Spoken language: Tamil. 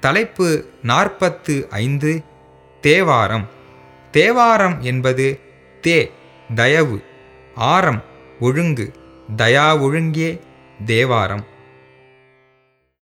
தலைப்பு நாற்பத்து ஐந்து தேவாரம். தேவாரம் என்பது தே தயவு. ஆரம் ஒழுங்கு. தயா ஒழுங்கே தேவாரம்.